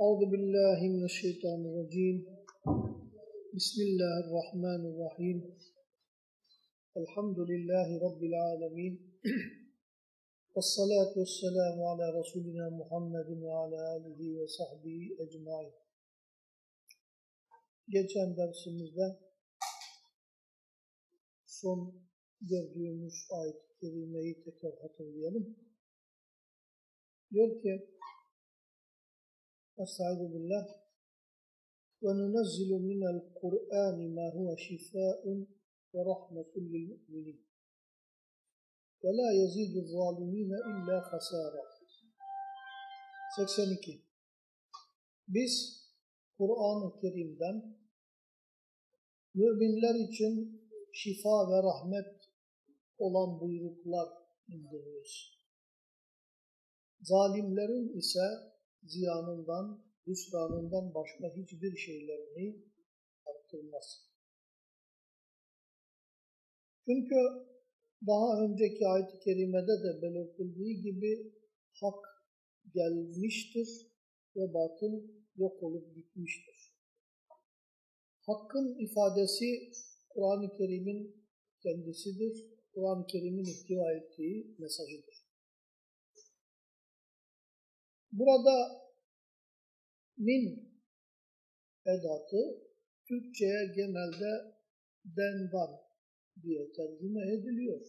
أعوذ بالله من الشيطان الرجيم بسم الله الرحمن الرحيم الحمد لله رب العالمين والصلاة والسلام على رسولنا محمد وعلى آله وصحبه أجمعين Geçen dersimizde son gördüğümüz ayet-i kerimeyi tekrar hatırlayalım. Diyor ki Estaizu billah. Ve nunezzilu minel Kur'ani ma huve şifa'un ve rahmetun lil mu'minin. Ve la yezidu zalimine illa hasara. 82. Biz Kur'an-ı Kerim'den müminler için şifa ve rahmet olan buyruklar indiriyoruz. Zalimlerin ise ziyanından, hüsranından başka hiçbir şeylerini artırmaz. Çünkü daha önceki ayet-i kerimede de belirtildiği gibi hak gelmiştir ve batıl yok olup gitmiştir. Hakkın ifadesi Kur'an-ı Kerim'in kendisidir. Kur'an-ı Kerim'in ihtiva ettiği mesajıdır. Burada min edatı Türkçe'ye genelde dendan diye tercüme ediliyor.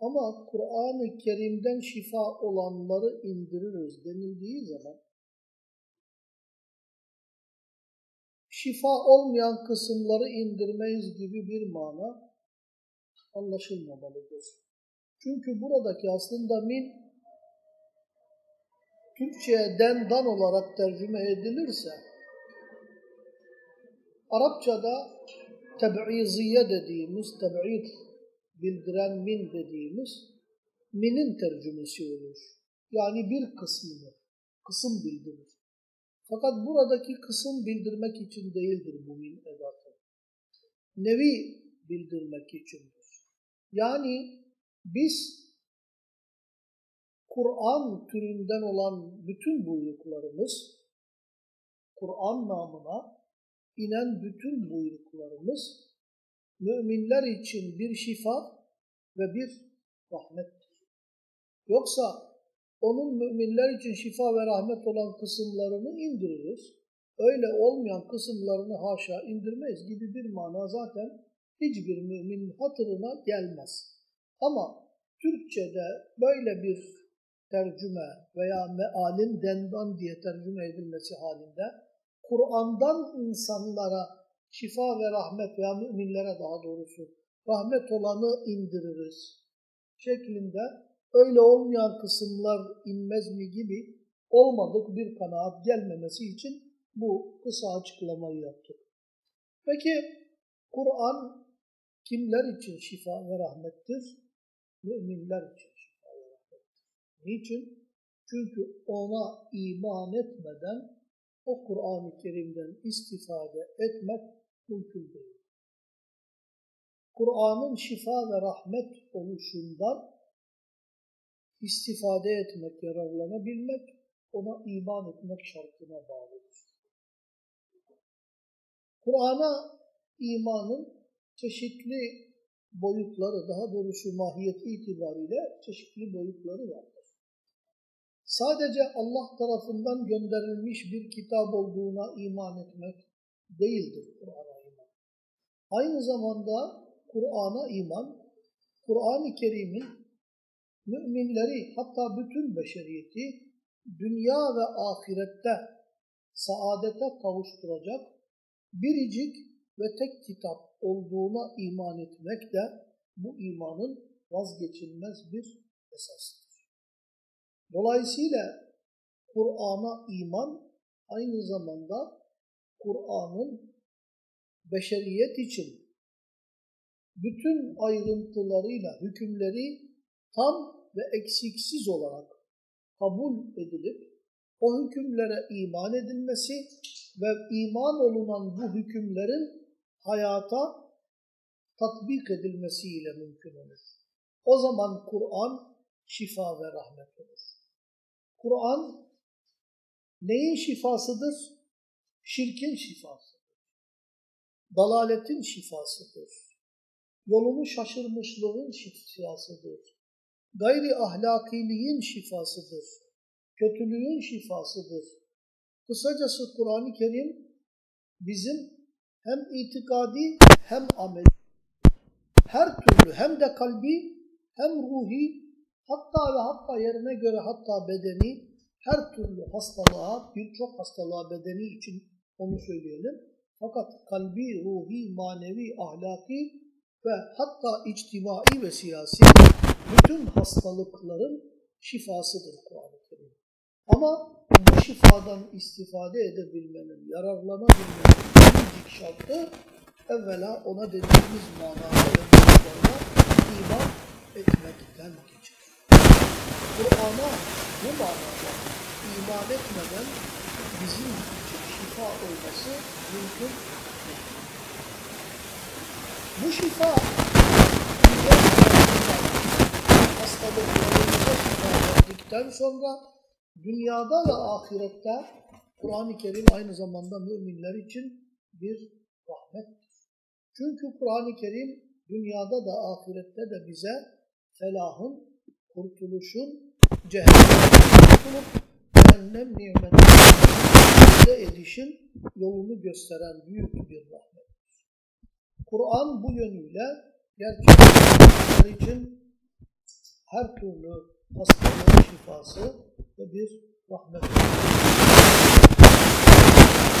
Ama Kur'an-ı Kerim'den şifa olanları indiririz denildiği zaman şifa olmayan kısımları indirmeyiz gibi bir mana anlaşılmamalıdır. Çünkü buradaki aslında min Türkçe'ye dendan olarak tercüme edilirse Arapçada teb'iziye dediğimiz, teb'id bildiren min dediğimiz minin tercümesi olur. Yani bir kısmını, kısım bildirir. Fakat buradaki kısım bildirmek için değildir bu min edatı. Nevi bildirmek içindir. Yani biz Kur'an türünden olan bütün buyruklarımız, Kur'an namına inen bütün buyruklarımız müminler için bir şifa ve bir rahmettir. Yoksa onun müminler için şifa ve rahmet olan kısımlarını indiririz. Öyle olmayan kısımlarını haşa indirmeyiz gibi bir mana zaten hiçbir müminin hatırına gelmez. Ama Türkçe'de böyle bir tercüme veya mealin dendan diye tercüme edilmesi halinde Kur'an'dan insanlara şifa ve rahmet veya müminlere daha doğrusu rahmet olanı indiririz şeklinde öyle olmayan kısımlar inmez mi gibi olmadık bir kanaat gelmemesi için bu kısa açıklamayı yaptık. Peki Kur'an kimler için şifa ve rahmettir? Müminler için. Niçin? Çünkü ona iman etmeden o Kur'an-ı Kerim'den istifade etmek mümkün değil. Kur'an'ın şifa ve rahmet oluşundan istifade etmek, yararlanabilmek, ona iman etmek şartına bağlıdır. Kur'an'a imanın çeşitli boyutları, daha doğrusu mahiyeti itibariyle çeşitli boyutları vardır. Sadece Allah tarafından gönderilmiş bir kitap olduğuna iman etmek değildir Kur'an'a iman. Aynı zamanda Kur'an'a iman, Kur'an-ı Kerim'in müminleri hatta bütün beşeriyeti dünya ve ahirette saadete kavuşturacak biricik ve tek kitap olduğuna iman etmek de bu imanın vazgeçilmez bir esasıdır. Dolayısıyla Kur'an'a iman aynı zamanda Kur'an'ın beşeriyet için bütün ayrıntılarıyla hükümleri tam ve eksiksiz olarak kabul edilip o hükümlere iman edilmesi ve iman olunan bu hükümlerin hayata tatbik edilmesiyle mümkün olur. O zaman Kur'an şifa ve rahmet olur. Kur'an neyin şifasıdır? Şirkin şifasıdır. Dalaletin şifasıdır. Yolunu şaşırmışlığın şifasıdır. Gayri ahlakiliğin şifasıdır. Kötülüğün şifasıdır. Kısacası Kur'an-ı Kerim bizim hem itikadi hem ameli her türlü hem de kalbi hem ruhi hatta ve hatta yerine göre hatta bedeni her türlü hastalığa birçok hastalığa bedeni için onu söyleyelim. Fakat kalbi, ruhi, manevi, ahlaki ve hatta içtimai ve siyasi bütün hastalıkların şifasıdır Kur'an-ı Kerim. Ama bu şifadan istifade edebilmenin, yararlanabilmenin biricik şartı evvela ona dediğimiz manada ve iman etmekten geçer. Kur'an'a bu manada iman etmeden bizim şifa olması mümkün. Bu şifa hastalıklarımıza şifa verdikten sonra dünyada ve ahirette Kur'an-ı Kerim aynı zamanda müminler için bir rahmettir. Çünkü Kur'an-ı Kerim dünyada da ahirette de bize felahın, kurtuluşun, cehennemden cehennem nimetlerine elde edişin yolunu gösteren büyük bir rahmettir. Kur'an bu yönüyle gerçekten için her türlü hastalığın şifası ve bir rahmettir.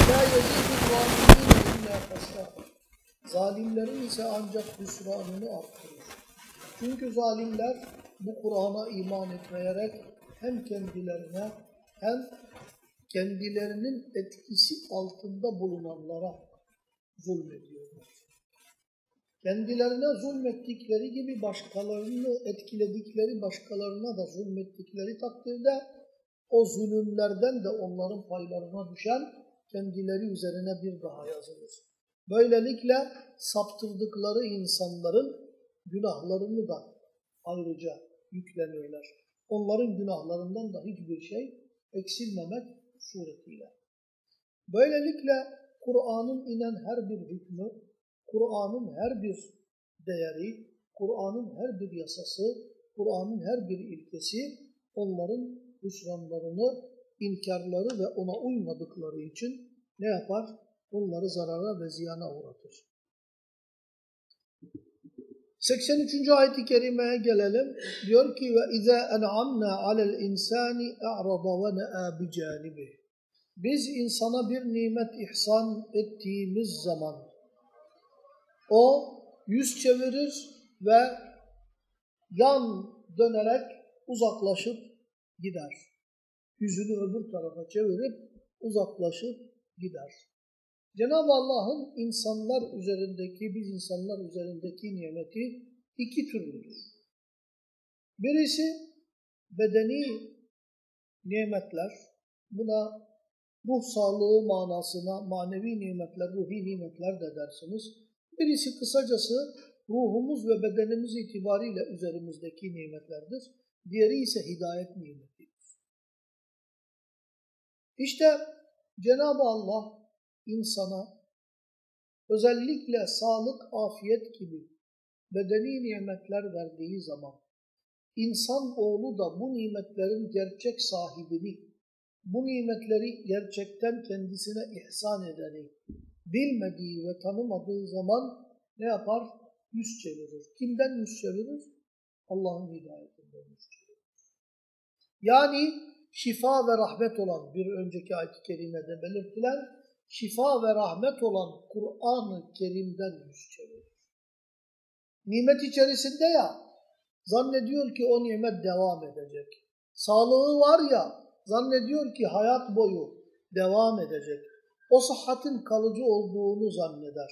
La yezidu zalimine illa fasah. Zalimlerin ise ancak hüsranını arttırır. Çünkü zalimler bu Kur'an'a iman etmeyerek hem kendilerine hem kendilerinin etkisi altında bulunanlara zulmediyorlar. Kendilerine zulmettikleri gibi başkalarını etkiledikleri başkalarına da zulmettikleri takdirde o zulümlerden de onların paylarına düşen kendileri üzerine bir daha yazılır. Böylelikle saptırdıkları insanların günahlarını da ayrıca yükleniyorlar. Onların günahlarından da hiçbir şey eksilmemek suretiyle. Böylelikle Kur'an'ın inen her bir hükmü, Kur'an'ın her bir değeri, Kur'an'ın her bir yasası, Kur'an'ın her bir ilkesi onların hüsranlarını, inkarları ve ona uymadıkları için ne yapar? Onları zarara ve ziyana uğratır. 83. ayet-i kerimeye gelelim. Diyor ki ve iza en'amna alel insani a'rada ve na'a bi canibi. Biz insana bir nimet ihsan ettiğimiz zaman o yüz çevirir ve yan dönerek uzaklaşıp gider. Yüzünü öbür tarafa çevirip uzaklaşıp gider. Cenab-ı Allah'ın insanlar üzerindeki, biz insanlar üzerindeki nimeti iki türlüdür. Birisi bedeni nimetler, buna ruh sağlığı manasına manevi nimetler, ruhi nimetler de dersiniz. Birisi kısacası ruhumuz ve bedenimiz itibariyle üzerimizdeki nimetlerdir. Diğeri ise hidayet nimetidir. İşte Cenab-ı Allah insana özellikle sağlık, afiyet gibi bedeni nimetler verdiği zaman insan oğlu da bu nimetlerin gerçek sahibini, bu nimetleri gerçekten kendisine ihsan edeni bilmediği ve tanımadığı zaman ne yapar? Yüz çevirir. Kimden yüz çevirir? Allah'ın hidayetinden yüz çevirir. Yani şifa ve rahmet olan bir önceki ayet-i kerimede belirtilen şifa ve rahmet olan Kur'an-ı Kerim'den yüz çevirir. Nimet içerisinde ya, zannediyor ki o nimet devam edecek. Sağlığı var ya, zannediyor ki hayat boyu devam edecek. O sıhhatin kalıcı olduğunu zanneder.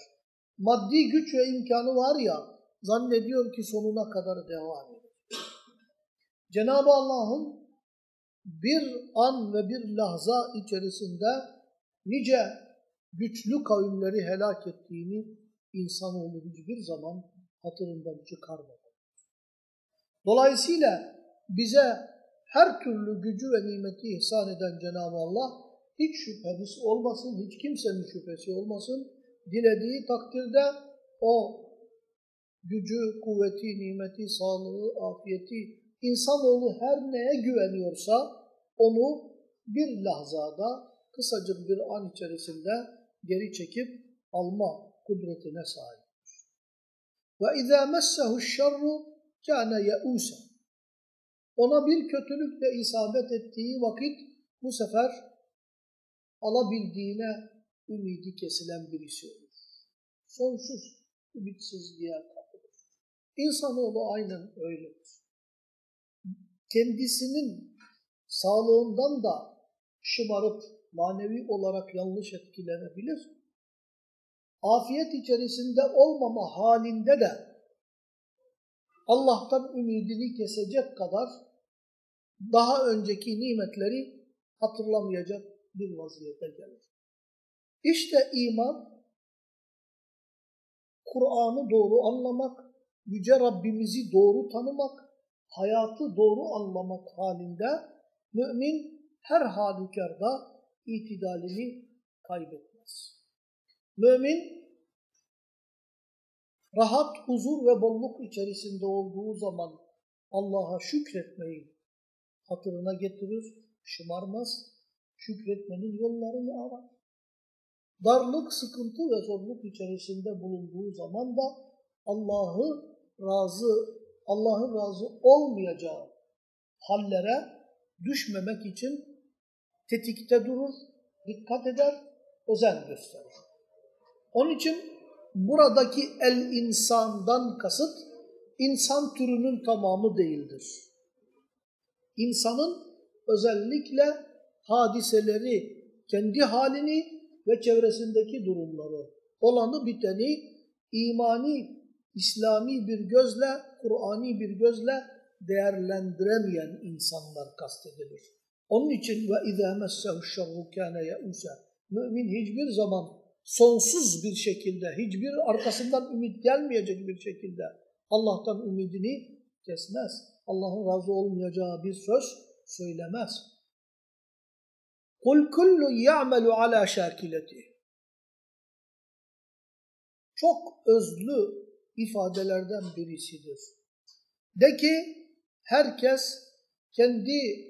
Maddi güç ve imkanı var ya, zannediyor ki sonuna kadar devam edecek. Cenab-ı Allah'ın bir an ve bir lahza içerisinde nice güçlü kavimleri helak ettiğini insanoğlu hiçbir zaman hatırından çıkarmadı. Dolayısıyla bize her türlü gücü ve nimeti ihsan eden Cenab-ı Allah hiç şüpheniz olmasın, hiç kimsenin şüphesi olmasın. Dilediği takdirde o gücü, kuvveti, nimeti, sağlığı, afiyeti, insanoğlu her neye güveniyorsa onu bir lahzada, kısacık bir an içerisinde geri çekip alma kudretine sahiptir. Ve izâ messehu şerru kâne ye'ûsen. Ona bir kötülükle isabet ettiği vakit bu sefer alabildiğine ümidi kesilen birisi olur. Sonsuz ümitsizliğe kapılır. İnsanoğlu aynen öyledir. Kendisinin sağlığından da şımarıp manevi olarak yanlış etkilenebilir. Afiyet içerisinde olmama halinde de Allah'tan ümidini kesecek kadar daha önceki nimetleri hatırlamayacak bir vaziyete gelir. İşte iman, Kur'an'ı doğru anlamak, Yüce Rabbimizi doğru tanımak, hayatı doğru anlamak halinde mümin her halükarda itidalini kaybetmez. Mümin rahat, huzur ve bolluk içerisinde olduğu zaman Allah'a şükretmeyi hatırına getirir, şımarmaz, şükretmenin yollarını arar. Darlık, sıkıntı ve zorluk içerisinde bulunduğu zaman da Allah'ı razı, Allah'ın razı olmayacağı hallere düşmemek için tetikte durur, dikkat eder, özen gösterir. Onun için buradaki el insandan kasıt insan türünün tamamı değildir. İnsanın özellikle hadiseleri, kendi halini ve çevresindeki durumları, olanı biteni imani, İslami bir gözle, Kur'ani bir gözle değerlendiremeyen insanlar kastedilir. Onun için ve izâ messehu şerru kâne ye'ûsâ. Mümin hiçbir zaman sonsuz bir şekilde, hiçbir arkasından ümit gelmeyecek bir şekilde Allah'tan ümidini kesmez. Allah'ın razı olmayacağı bir söz söylemez. Kul kullu ya'melu ala şakileti. Çok özlü ifadelerden birisidir. De ki herkes kendi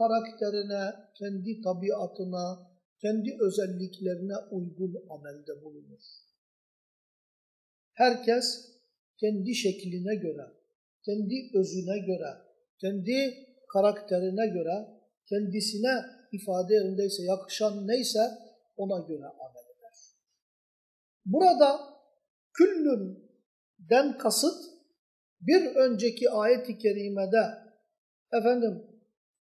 karakterine, kendi tabiatına, kendi özelliklerine uygun amelde bulunur. Herkes kendi şekline göre, kendi özüne göre, kendi karakterine göre, kendisine ifade yerindeyse, yakışan neyse ona göre amel eder. Burada küllünden kasıt bir önceki ayet-i kerimede efendim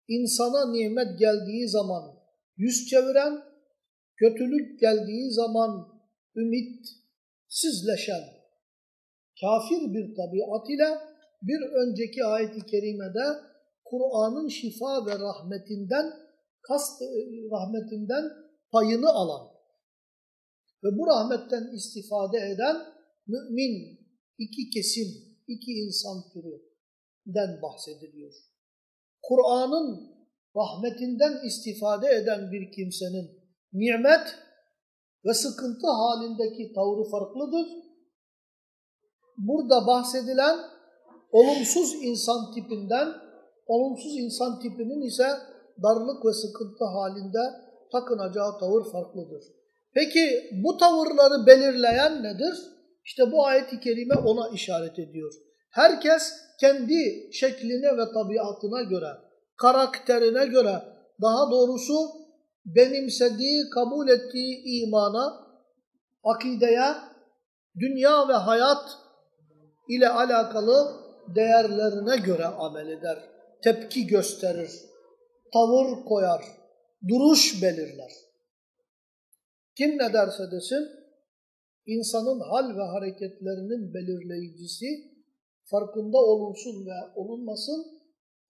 insana nimet geldiği zaman yüz çeviren, kötülük geldiği zaman ümitsizleşen, kafir bir tabiat ile bir önceki ayet-i kerimede Kur'an'ın şifa ve rahmetinden kast rahmetinden payını alan ve bu rahmetten istifade eden mümin iki kesim, iki insan türünden bahsediliyor. Kur'an'ın rahmetinden istifade eden bir kimsenin nimet ve sıkıntı halindeki tavrı farklıdır. Burada bahsedilen olumsuz insan tipinden, olumsuz insan tipinin ise darlık ve sıkıntı halinde takınacağı tavır farklıdır. Peki bu tavırları belirleyen nedir? İşte bu ayet-i kerime ona işaret ediyor. Herkes kendi şekline ve tabiatına göre, karakterine göre, daha doğrusu benimsediği, kabul ettiği imana, akideye, dünya ve hayat ile alakalı değerlerine göre amel eder, tepki gösterir, tavır koyar, duruş belirler. Kim ne derse desin, insanın hal ve hareketlerinin belirleyicisi, farkında olunsun ve olunmasın,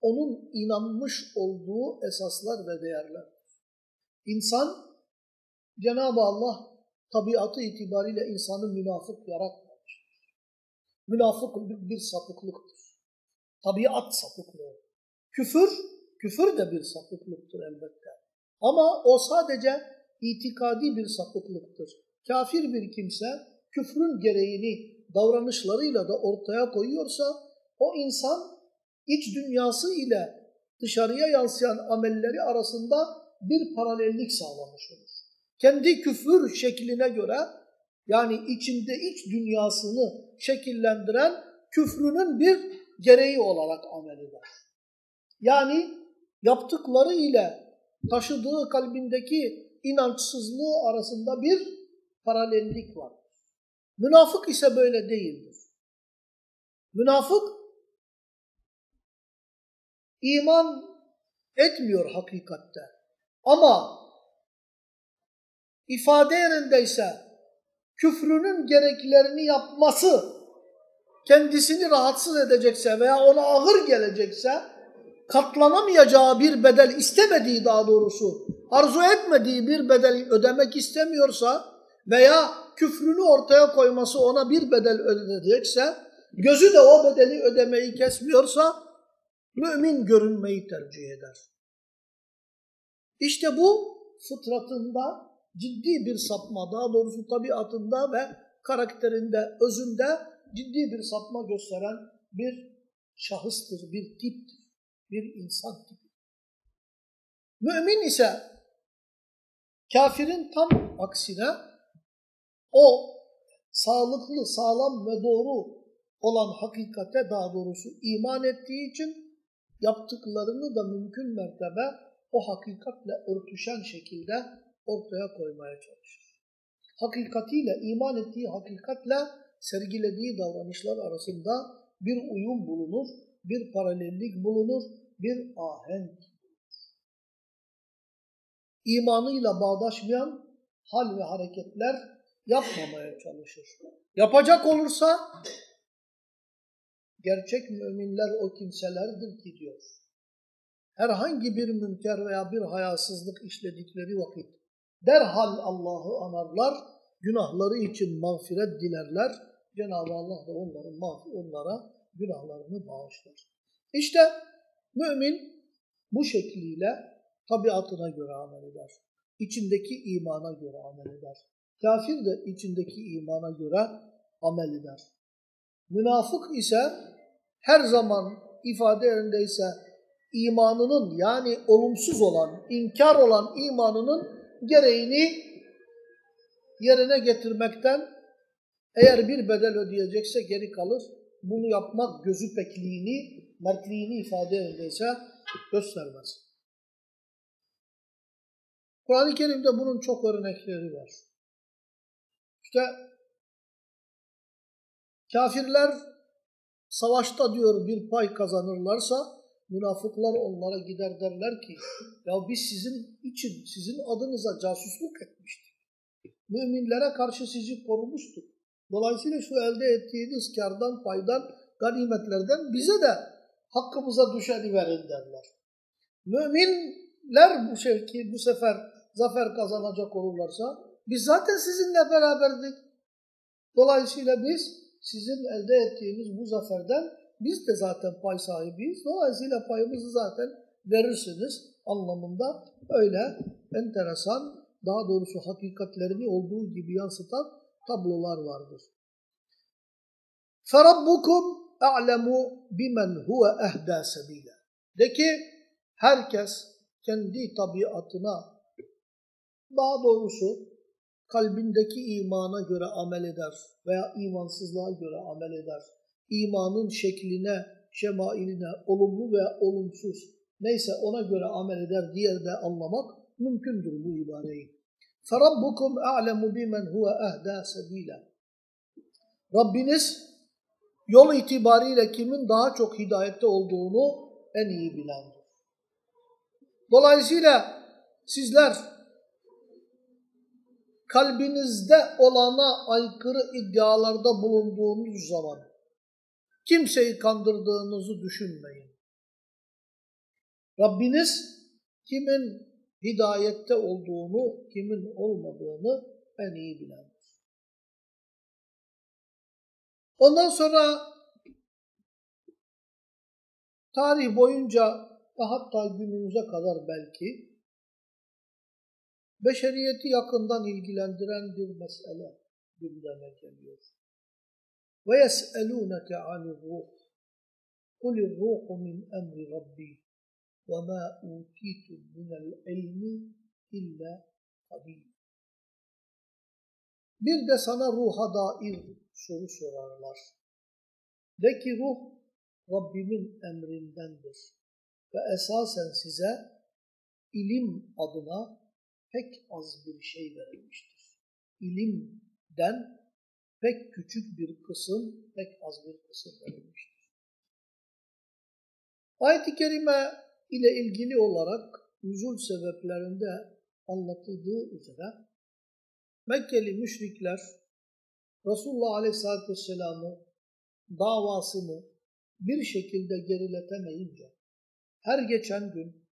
onun inanmış olduğu esaslar ve değerler. İnsan, Cenab-ı Allah tabiatı itibariyle insanı münafık yaratmamıştır. Münafık bir sapıklıktır. Tabiat sapıklığı. Küfür, küfür de bir sapıklıktır elbette. Ama o sadece itikadi bir sapıklıktır. Kafir bir kimse küfrün gereğini davranışlarıyla da ortaya koyuyorsa o insan iç dünyası ile dışarıya yansıyan amelleri arasında bir paralellik sağlamış olur. Kendi küfür şekline göre yani içinde iç dünyasını şekillendiren küfrünün bir gereği olarak amel eder. Yani yaptıkları ile taşıdığı kalbindeki inançsızlığı arasında bir paralellik var. Münafık ise böyle değildir. Münafık iman etmiyor hakikatte. Ama ifade yerindeyse küfrünün gereklerini yapması kendisini rahatsız edecekse veya ona ağır gelecekse katlanamayacağı bir bedel istemediği daha doğrusu arzu etmediği bir bedeli ödemek istemiyorsa veya küfrünü ortaya koyması ona bir bedel ödeyecekse gözü de o bedeli ödemeyi kesmiyorsa mümin görünmeyi tercih eder. İşte bu fıtratında ciddi bir sapma, daha doğrusu tabiatında ve karakterinde, özünde ciddi bir sapma gösteren bir şahıstır, bir tiptir, bir insan tipi. Mümin ise kafirin tam aksine o sağlıklı, sağlam ve doğru olan hakikate daha doğrusu iman ettiği için yaptıklarını da mümkün mertebe o hakikatle örtüşen şekilde ortaya koymaya çalışır. Hakikatiyle, iman ettiği hakikatle sergilediği davranışlar arasında bir uyum bulunur, bir paralellik bulunur, bir ahenk. İmanıyla bağdaşmayan hal ve hareketler yapmamaya çalışır. Yapacak olursa gerçek müminler o kimselerdir ki diyor. Herhangi bir münker veya bir hayasızlık işledikleri vakit derhal Allah'ı anarlar, günahları için mağfiret dilerler. Cenab-ı Allah da onların onlara günahlarını bağışlar. İşte mümin bu şekliyle tabiatına göre amel eder. İçindeki imana göre amel eder. Kafir de içindeki imana göre amel eder. Münafık ise her zaman ifade yerindeyse imanının yani olumsuz olan, inkar olan imanının gereğini yerine getirmekten eğer bir bedel ödeyecekse geri kalır. Bunu yapmak gözü pekliğini, mertliğini ifade yerindeyse göstermez. Kur'an-ı Kerim'de bunun çok örnekleri var. İşte kafirler savaşta diyor bir pay kazanırlarsa münafıklar onlara gider derler ki ya biz sizin için sizin adınıza casusluk etmiştik. Müminlere karşı sizi korumuştuk. Dolayısıyla şu elde ettiğiniz kardan, paydan, ganimetlerden bize de hakkımıza düşeni verin derler. Müminler bu şekilde bu sefer zafer kazanacak olurlarsa biz zaten sizinle beraberdik. Dolayısıyla biz sizin elde ettiğiniz bu zaferden biz de zaten pay sahibiyiz. Dolayısıyla payımızı zaten verirsiniz anlamında öyle enteresan, daha doğrusu hakikatlerini olduğu gibi yansıtan tablolar vardır. فَرَبُّكُمْ أَعْلَمُ بِمَنْ هُوَ اَهْدَى سَب۪يلًا De ki herkes kendi tabiatına daha doğrusu kalbindeki imana göre amel eder veya imansızlığa göre amel eder. İmanın şekline, şemailine, olumlu veya olumsuz neyse ona göre amel eder diye de anlamak mümkündür bu ibareyi. فَرَبُّكُمْ أَعْلَمُ بِمَنْ هُوَ اَهْدَى سَب۪يلًا Rabbiniz yol itibariyle kimin daha çok hidayette olduğunu en iyi bilendir. Dolayısıyla sizler kalbinizde olana aykırı iddialarda bulunduğunuz zaman kimseyi kandırdığınızı düşünmeyin. Rabbiniz kimin hidayette olduğunu, kimin olmadığını en iyi bilendir. Ondan sonra tarih boyunca ve hatta günümüze kadar belki beşeriyeti yakından ilgilendiren bir mesele gündeme geliyor. Ve yes'elûneke anir ruh. Kulir ruhu min emri rabbi ve ma utitum minel ilmi illa qalil. Bir de sana ruha dair soru sorarlar. De ki ruh Rabbimin emrindendir ve esasen size ilim adına pek az bir şey verilmiştir. İlimden pek küçük bir kısım, pek az bir kısım verilmiştir. Ayet-i Kerime ile ilgili olarak nüzul sebeplerinde anlatıldığı üzere Mekkeli müşrikler Resulullah Aleyhisselatü Vesselam'ı davasını bir şekilde geriletemeyince her geçen gün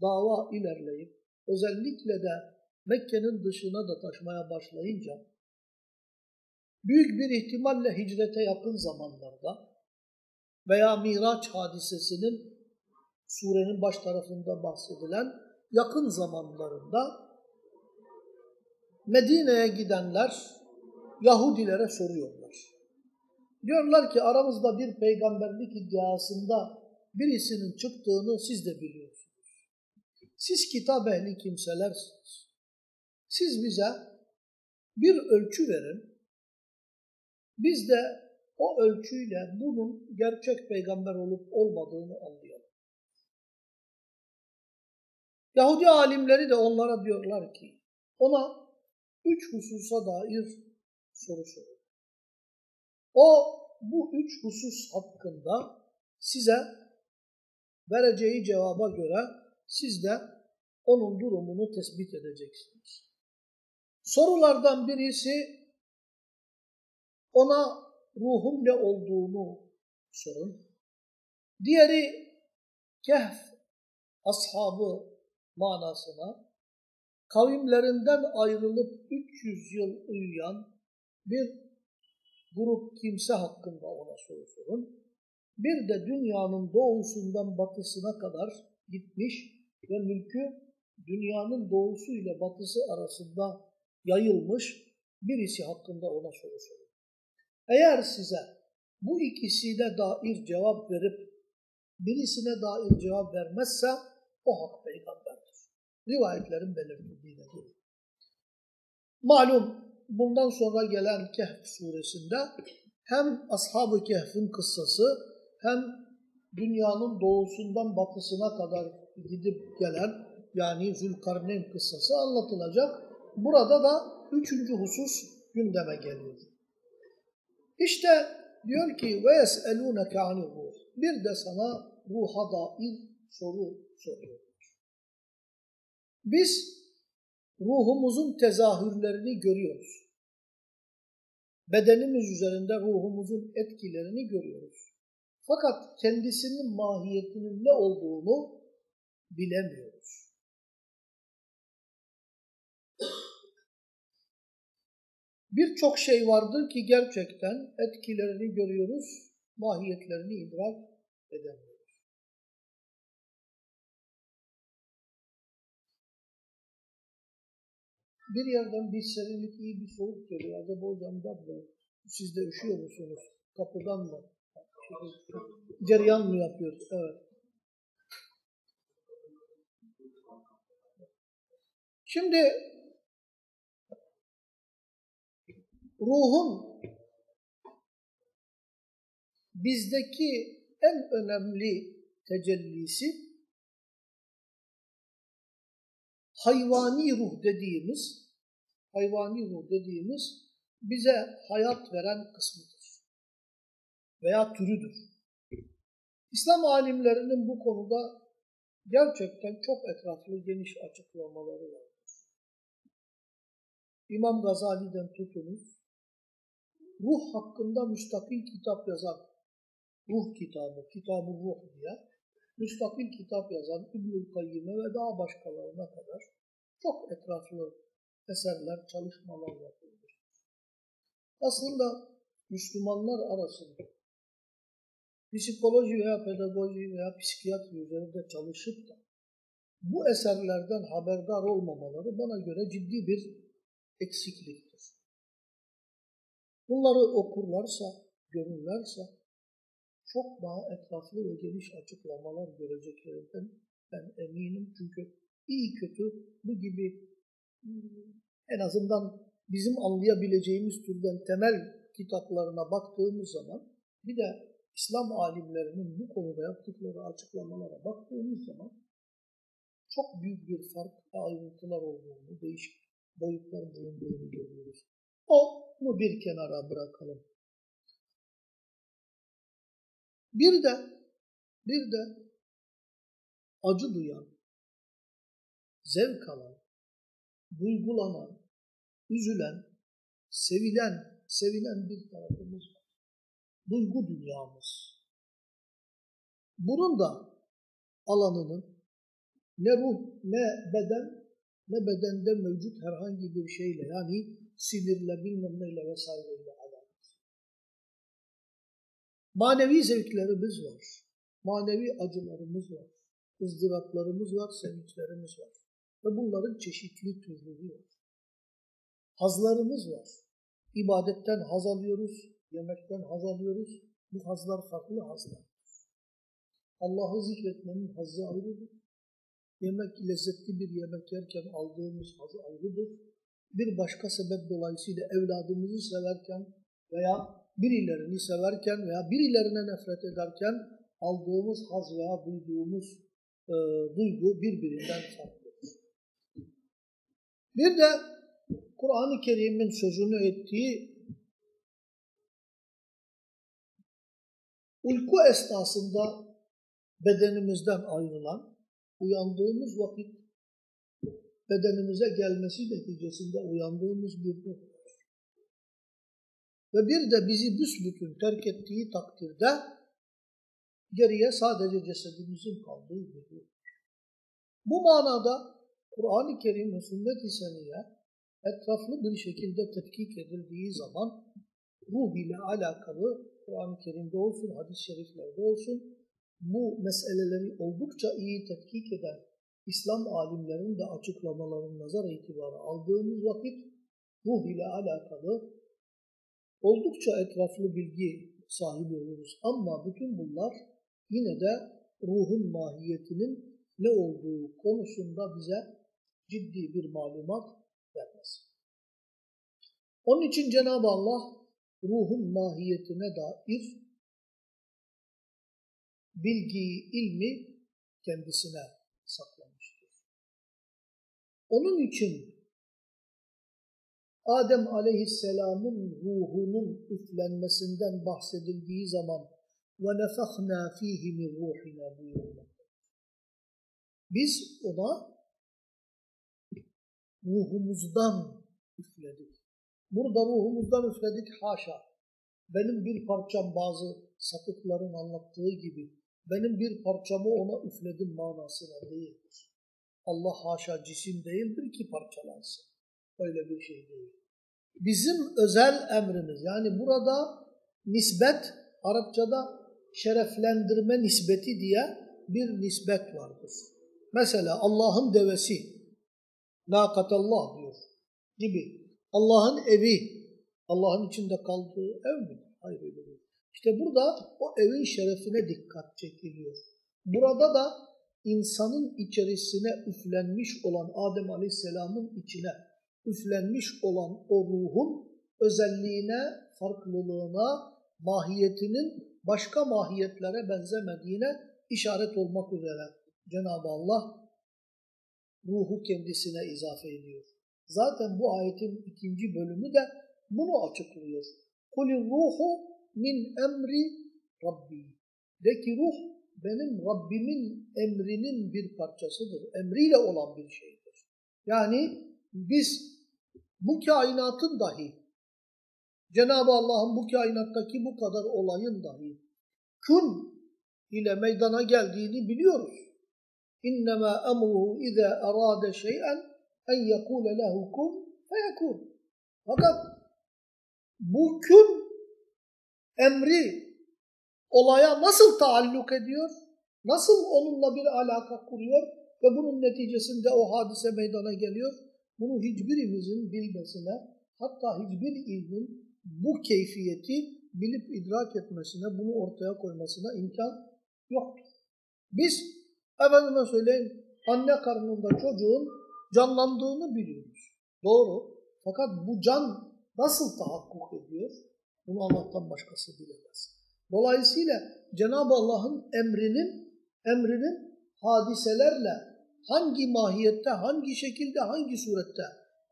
dava ilerleyip özellikle de Mekke'nin dışına da taşmaya başlayınca büyük bir ihtimalle hicrete yakın zamanlarda veya Miraç hadisesinin surenin baş tarafında bahsedilen yakın zamanlarında Medine'ye gidenler Yahudilere soruyorlar. Diyorlar ki aramızda bir peygamberlik iddiasında birisinin çıktığını siz de biliyorsunuz. Siz kitap ehli kimselersiniz. Siz bize bir ölçü verin. Biz de o ölçüyle bunun gerçek peygamber olup olmadığını anlayalım. Yahudi alimleri de onlara diyorlar ki ona üç hususa dair soru sorun. O bu üç husus hakkında size vereceği cevaba göre siz de onun durumunu tespit edeceksiniz. Sorulardan birisi ona ruhun ne olduğunu sorun. Diğeri kehf ashabı manasına kavimlerinden ayrılıp 300 yıl uyuyan bir grup kimse hakkında ona soru sorun. Bir de dünyanın doğusundan batısına kadar gitmiş ve mülkü dünyanın doğusu ile batısı arasında yayılmış birisi hakkında ona soru sorun. Eğer size bu ikisine dair cevap verip birisine dair cevap vermezse o hak peygamberdir. Rivayetlerin belirtildiğine göre. Malum bundan sonra gelen Kehf suresinde hem Ashab-ı Kehf'in kıssası hem dünyanın doğusundan batısına kadar gidip gelen yani Zülkarneyn kıssası anlatılacak. Burada da üçüncü husus gündeme geliyor. İşte diyor ki yes'elûneke anir ruh. Bir de sana ruha dair soru soruyorlar. Biz ruhumuzun tezahürlerini görüyoruz. Bedenimiz üzerinde ruhumuzun etkilerini görüyoruz. Fakat kendisinin mahiyetinin ne olduğunu bilemiyoruz. Birçok şey vardır ki gerçekten etkilerini görüyoruz, mahiyetlerini idrak edemiyoruz. Bir yerden bir serinlik, iyi bir soğuk geliyor. Acaba hocamdan mı? Siz de üşüyor musunuz? Kapıdan mı? Ceryan mı yapıyor? Evet. Şimdi ruhun bizdeki en önemli tecellisi hayvani ruh dediğimiz hayvani ruh dediğimiz bize hayat veren kısmıdır veya türüdür. İslam alimlerinin bu konuda gerçekten çok etraflı, geniş açıklamaları vardır. İmam Gazali'den tutunuz, ruh hakkında müstakil kitap yazan, ruh kitabı, kitabı ruh diye, müstakil kitap yazan İbnül Kayyime ve daha başkalarına kadar çok etraflı eserler, çalışmalar yapılmış. Aslında Müslümanlar arasında psikoloji veya pedagoji veya psikiyatri üzerinde çalışıp da bu eserlerden haberdar olmamaları bana göre ciddi bir eksikliktir. Bunları okurlarsa, görürlerse çok daha etraflı ve geniş açıklamalar göreceklerinden ben eminim. Çünkü iyi kötü bu gibi en azından bizim anlayabileceğimiz türden temel kitaplarına baktığımız zaman bir de İslam alimlerinin bu konuda yaptıkları açıklamalara baktığımız zaman çok büyük bir fark ve ayrıntılar olduğunu, değişik boyutlar bulunduğunu görüyoruz. Onu bir kenara bırakalım. Bir de bir de acı duyan, zevk alan, duygulanan, üzülen, sevilen, sevilen bir tarafımız var. Duygu dünyamız. Bunun da alanının ne ruh, ne beden, ne bedende mevcut herhangi bir şeyle yani sinirle bilmem neyle vesaireyle alakası. Manevi zevklerimiz var. Manevi acılarımız var. ızdıraplarımız var, sevinçlerimiz var. Ve bunların çeşitli türleri var. Hazlarımız var. İbadetten haz alıyoruz, yemekten haz alıyoruz. Bu hazlar farklı hazlar. Allah'ı zikretmenin hazzı ayrıdır. Yemek lezzetli bir yemek yerken aldığımız haz ayrıdır. Bir başka sebep dolayısıyla evladımızı severken veya birilerini severken veya birilerine nefret ederken aldığımız haz veya duyduğumuz e, duygu birbirinden farklıdır. Bir de Kur'an-ı Kerim'in sözünü ettiği uyku esnasında bedenimizden ayrılan, uyandığımız vakit bedenimize gelmesi neticesinde uyandığımız bir ruh var. Ve bir de bizi büsbütün terk ettiği takdirde geriye sadece cesedimizin kaldığı bir ruh. Bu manada Kur'an-ı Kerim ve sünnet-i seniye etraflı bir şekilde tetkik edildiği zaman ruh ile alakalı Kur'an-ı Kerim'de olsun, hadis-i şeriflerde olsun bu meseleleri oldukça iyi tetkik eden İslam alimlerinin de açıklamalarının nazar itibarı aldığımız vakit ruh ile alakalı oldukça etraflı bilgi sahibi oluruz. Ama bütün bunlar yine de ruhun mahiyetinin ne olduğu konusunda bize ciddi bir malumat vermez. Onun için Cenab-ı Allah ruhun mahiyetine dair bilgiyi, ilmi kendisine saklamıştır. Onun için Adem aleyhisselamın ruhunun üflenmesinden bahsedildiği zaman وَنَفَخْنَا ف۪يهِ مِنْ رُوحِنَا buyurulmaktadır. Biz ona ruhumuzdan üfledik. Burada ruhumuzdan üfledik haşa. Benim bir parçam bazı sapıkların anlattığı gibi benim bir parçamı ona üfledim manasına değildir. Allah haşa cisim değildir ki parçalansın. Öyle bir şey değil. Bizim özel emrimiz yani burada nisbet Arapçada şereflendirme nisbeti diye bir nisbet vardır. Mesela Allah'ın devesi nakatallah diyor gibi. Allah'ın evi Allah'ın içinde kaldığı ev mi? Hayır öyle. İşte burada o evin şerefine dikkat çekiliyor. Burada da insanın içerisine üflenmiş olan Adem Aleyhisselam'ın içine üflenmiş olan o ruhun özelliğine, farklılığına, mahiyetinin başka mahiyetlere benzemediğine işaret olmak üzere Cenab-ı Allah ruhu kendisine izafe ediyor. Zaten bu ayetin ikinci bölümü de bunu açıklıyor. Kulir ruhu min emri Rabbi. De ki ruh benim Rabbimin emrinin bir parçasıdır. Emriyle olan bir şeydir. Yani biz bu kainatın dahi Cenab-ı Allah'ın bu kainattaki bu kadar olayın dahi kun ile meydana geldiğini biliyoruz. İnnemâ emruhu izâ arâde şey'en en yekûle lehu kun feyekûn. Fakat bu kun emri olaya nasıl taalluk ediyor? Nasıl onunla bir alaka kuruyor? ve bunun neticesinde o hadise meydana geliyor. Bunu hiçbirimizin bilmesine, hatta hiçbir ilmin bu keyfiyeti bilip idrak etmesine, bunu ortaya koymasına imkan yoktur. Biz, efendime söyleyeyim, anne karnında çocuğun canlandığını biliyoruz. Doğru. Fakat bu can nasıl tahakkuk ediyor? Bunu Allah'tan başkası bilemez. Dolayısıyla Cenab-ı Allah'ın emrinin emrinin hadiselerle hangi mahiyette, hangi şekilde, hangi surette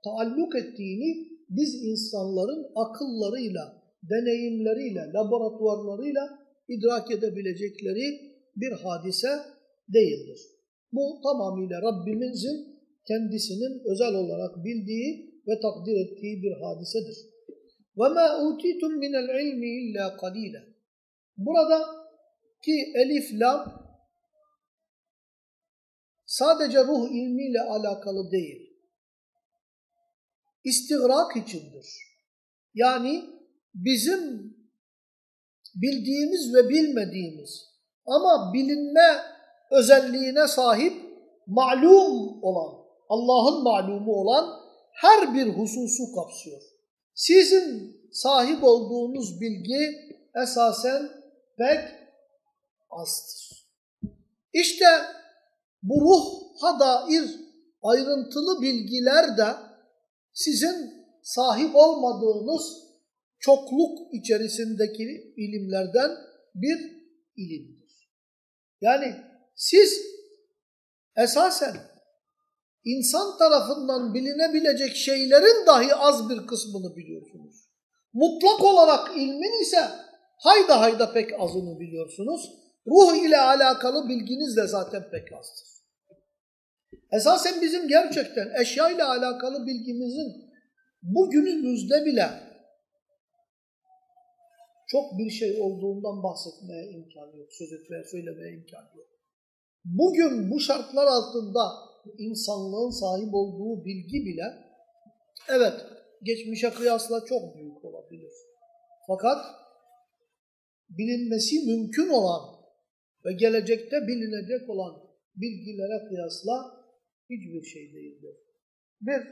taalluk ettiğini biz insanların akıllarıyla, deneyimleriyle, laboratuvarlarıyla idrak edebilecekleri bir hadise değildir. Bu tamamıyla Rabbimizin kendisinin özel olarak bildiği ve takdir ettiği bir hadisedir. وَمَا اُوتِيتُمْ مِنَ الْعِلْمِ اِلَّا قَلِيلًا Burada ki elif, lam sadece ruh ilmiyle alakalı değil. İstigrak içindir. Yani bizim bildiğimiz ve bilmediğimiz ama bilinme özelliğine sahip malum olan, Allah'ın malumu olan her bir hususu kapsıyor. Sizin sahip olduğunuz bilgi esasen pek azdır. İşte bu ruha dair ayrıntılı bilgiler de sizin sahip olmadığınız çokluk içerisindeki ilimlerden bir ilimdir. Yani siz esasen insan tarafından bilinebilecek şeylerin dahi az bir kısmını biliyorsunuz. Mutlak olarak ilmin ise hayda hayda pek azını biliyorsunuz. Ruh ile alakalı bilginiz de zaten pek azdır. Esasen bizim gerçekten eşya ile alakalı bilgimizin bugünümüzde bile çok bir şey olduğundan bahsetmeye imkan yok, söz etmeye, söylemeye imkan yok. Bugün bu şartlar altında insanlığın sahip olduğu bilgi bile evet geçmişe kıyasla çok büyük olabilir. Fakat bilinmesi mümkün olan ve gelecekte bilinecek olan bilgilere kıyasla hiçbir şey değildir. Bir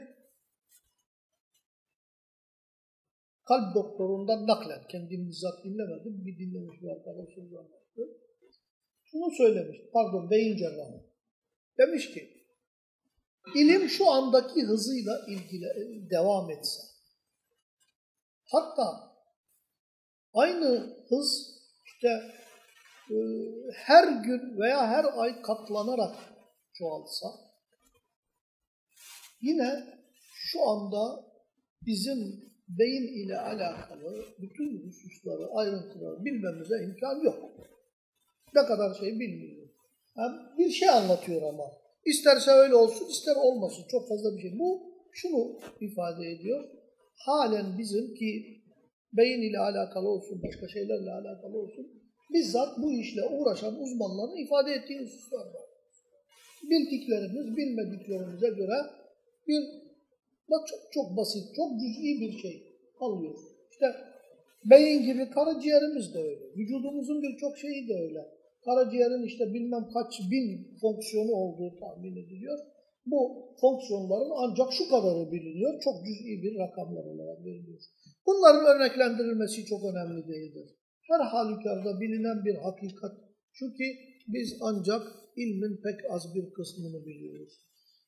kalp doktorundan naklen, kendim bizzat dinlemedim, bir dinlemiş bir arkadaşımız anlattı. Şunu söylemiş, pardon beyin cerrahı. Demiş ki, ilim şu andaki hızıyla ilgili devam etse, hatta aynı hız işte e, her gün veya her ay katlanarak çoğalsa, yine şu anda bizim beyin ile alakalı bütün hususları, ayrıntıları bilmemize imkan yok. Ne kadar şey bilmiyorum. Yani bir şey anlatıyor ama. İsterse öyle olsun, ister olmasın. Çok fazla bir şey. Bu şunu ifade ediyor. Halen bizim ki beyin ile alakalı olsun, başka şeylerle alakalı olsun, bizzat bu işle uğraşan uzmanların ifade ettiği hususlar var. Bildiklerimiz, bilmediklerimize göre bir çok çok basit, çok cüz'i bir şey alıyor. İşte beyin gibi karaciğerimiz de öyle. Vücudumuzun birçok şeyi de öyle. Karaciğerin işte bilmem kaç bin fonksiyonu olduğu tahmin ediliyor. Bu fonksiyonların ancak şu kadarı biliniyor. Çok cüz'i bir rakamlar olarak veriliyor. Bunların örneklendirilmesi çok önemli değildir. Her halükarda bilinen bir hakikat. Çünkü biz ancak ilmin pek az bir kısmını biliyoruz.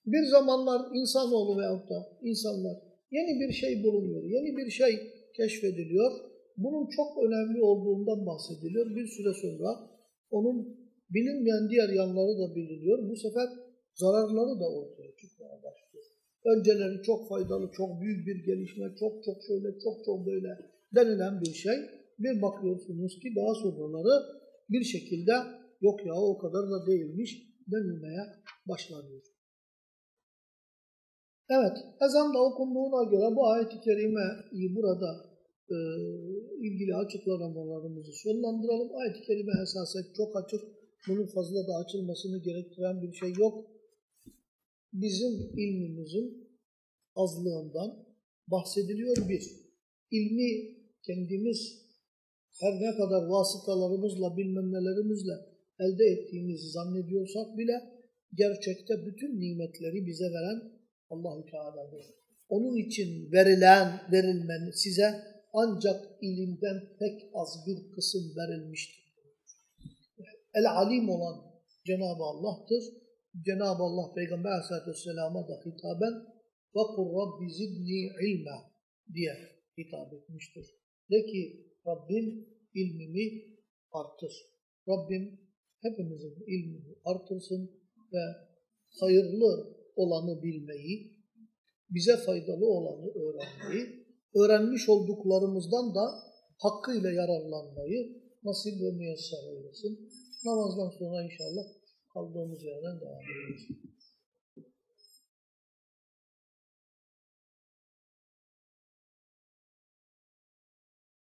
Bir zamanlar insanoğlu veyahut da insanlar yeni bir şey bulunuyor, yeni bir şey keşfediliyor. Bunun çok önemli olduğundan bahsediliyor. Bir süre sonra onun bilinmeyen diğer yanları da biliniyor. Bu sefer zararları da ortaya çıkmaya başlıyor. Önceleri çok faydalı, çok büyük bir gelişme, çok çok şöyle, çok çok böyle denilen bir şey. Bir bakıyorsunuz ki daha sonraları bir şekilde yok ya o kadar da değilmiş denilmeye başlanıyor. Evet, ezan da okunduğuna göre bu ayet-i kerimeyi burada e, ilgili açıklamalarımızı sonlandıralım. Ayet-i kerime esasen çok açık, bunun fazla da açılmasını gerektiren bir şey yok. Bizim ilmimizin azlığından bahsediliyor bir. İlmi kendimiz her ne kadar vasıtalarımızla, bilmem nelerimizle elde ettiğimizi zannediyorsak bile gerçekte bütün nimetleri bize veren Allahü Teala'dır. Onun için verilen, verilmen size ancak ilimden pek az bir kısım verilmiştir. El alim olan Cenab-ı Allah'tır. Cenab-ı Allah Peygamber Aleyhisselatü Vesselam'a da hitaben وَقُلْ رَبِّ زِدْنِي عِلْمًا diye hitap etmiştir. De ki Rabbim ilmimi artır. Rabbim hepimizin ilmini artırsın ve hayırlı olanı bilmeyi, bize faydalı olanı öğrenmeyi, öğrenmiş olduklarımızdan da hakkıyla yararlanmayı nasip ve müyesser eylesin. Namazdan sonra inşallah kaldığımız yerden devam edeceğiz.